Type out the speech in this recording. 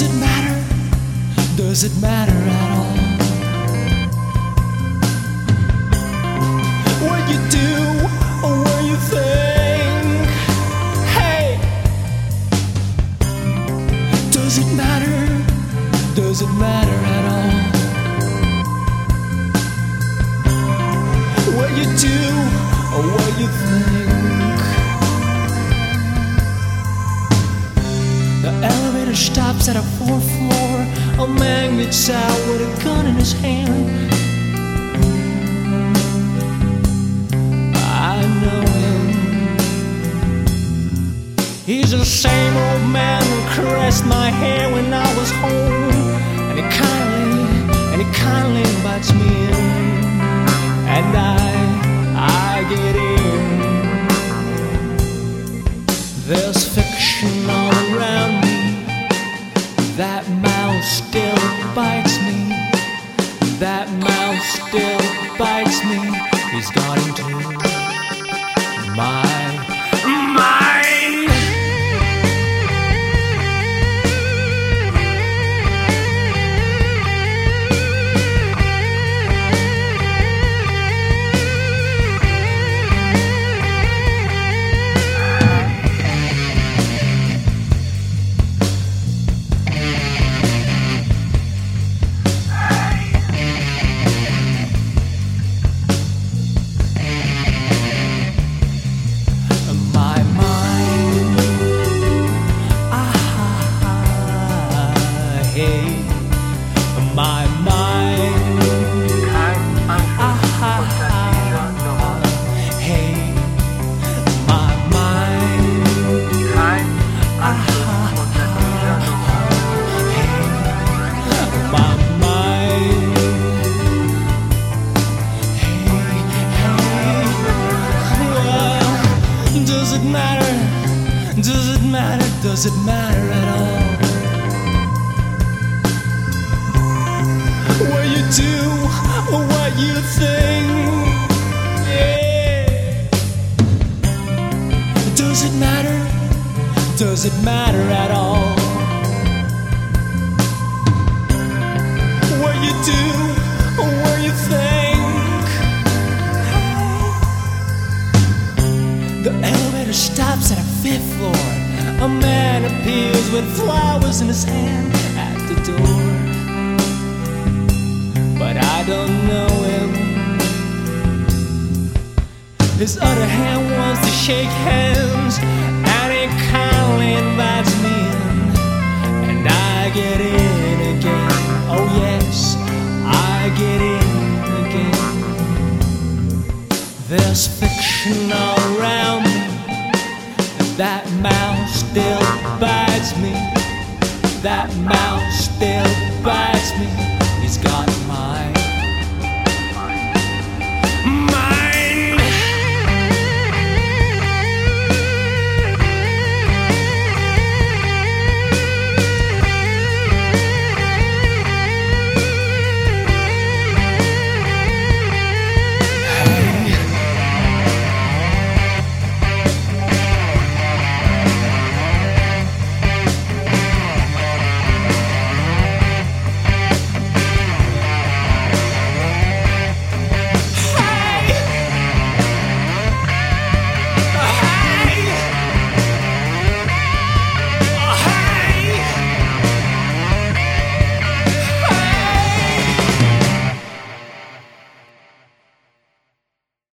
Does it matter? Does it matter at all? What you do elevator stops at a fourth floor. A man gets out with a gun in his hand. I know him. He's the same old man who caressed my hair when I was home. And he kindly, and he kindly invites me in. And I, I get in. There's fiction all around me. That mouse still bites me. That mouse still bites me. He's got into my matter? Does it matter? Does it matter at all? What you do or what you think? Yeah. Does it matter? Does it matter at all? What you do fifth floor. A man appears with flowers in his hand at the door. But I don't know him. His other hand wants to shake hands, and he kindly invites me in. And I get in again. Oh, yes, I get in again. There's fiction